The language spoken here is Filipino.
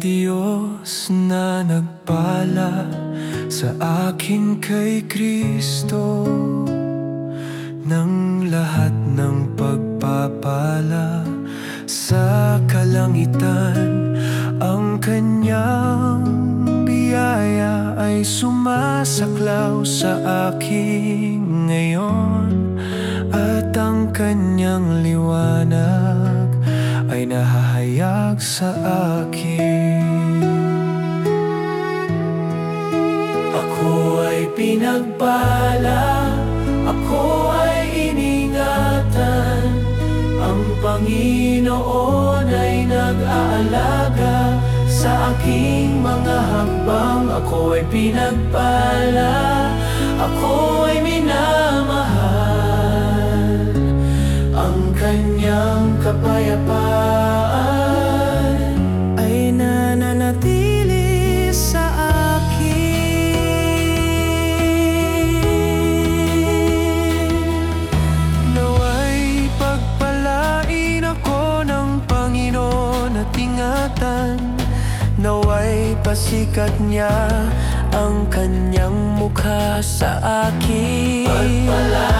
Diyos na nagpala sa akin kay Kristo. Ng lahat ng pagpapala sa kalangitan ang kanyang biyaya ay sumasaklaw sa akin ngayon. At ang kanyang liwanag ay nahahayag sa akin. Ako ay pinagpala, ako ay iningatan. Ang Panginoon ay nag-aalaga sa aking mga hakbang. Ako ay pinagpala, ako ay minamahal. Ang kanyang kapayapaan Naway pasikat niya ang kanyang mukha sa akin. Pagpalain